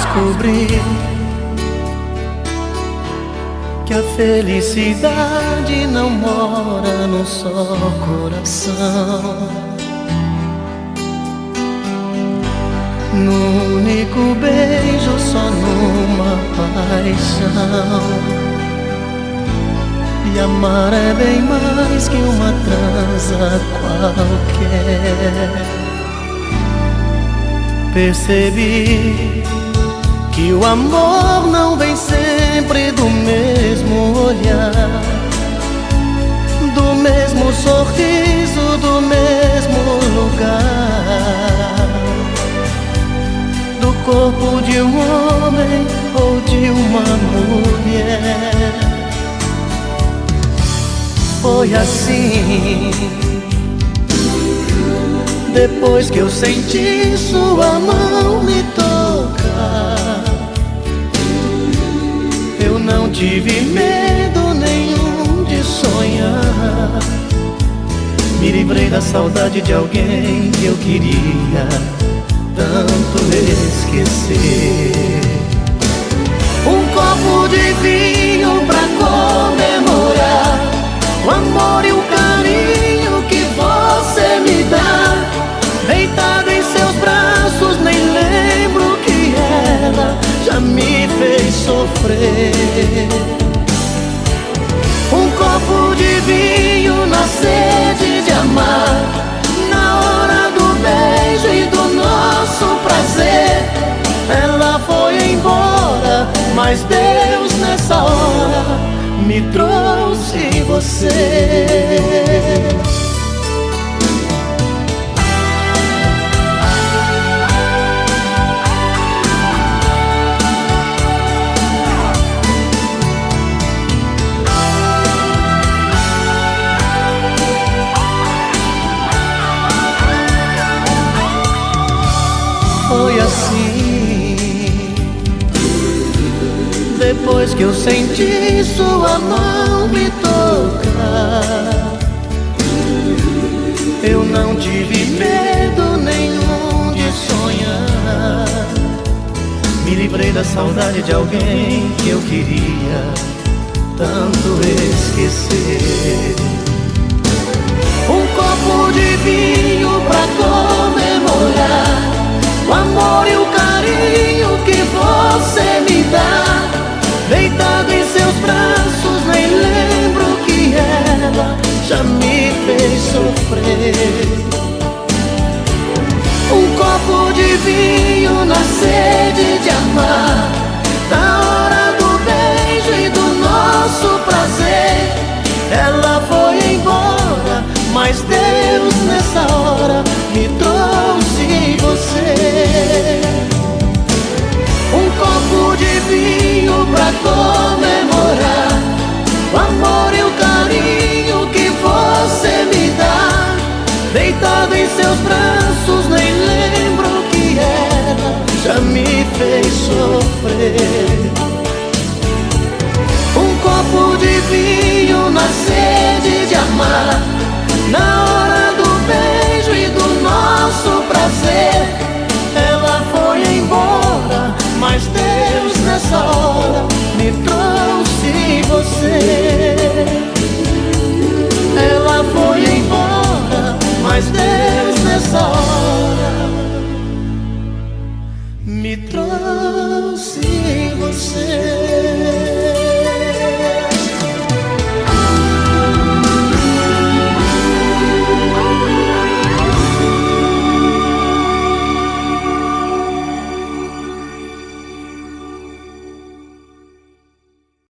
descobri que a felicidade não mora num só coração. No único beijo, só numa paixão. E amar é bem mais que uma transa qualquer. Percebi que o amor não vem sempre do mesmo olhar, do mesmo sorriso, do mesmo lugar, do corpo de um homem ou de uma mulher foi assim. Depois que eu senti sua mão Me livrei da saudade de alguém que eu queria tanto esquecer. Um copo de vinho pra comemorar o amor e o carinho que você me dá. Deitado em seus braços, nem lembro que ela já me fez sofrer. Um copo de vinho na sede de amar, na hora do beijo e do nosso prazer. Ela foi embora, mas Deus nessa hora me trouxe você. Depois que eu senti sua mão me tocar. Eu não tive medo nenhum de sonhar. Me livrei da saudade de alguém que eu queria tanto esquecer. Um copo de vinho na sede de amar, na hora do beijo e do nosso prazer. Ela foi embora, mas Deus nessa hora me trouxe você. Sofrer. Um copo de vinho na sede de amar, na hora do beijo e do nosso prazer. Ela foi embora, mas Deus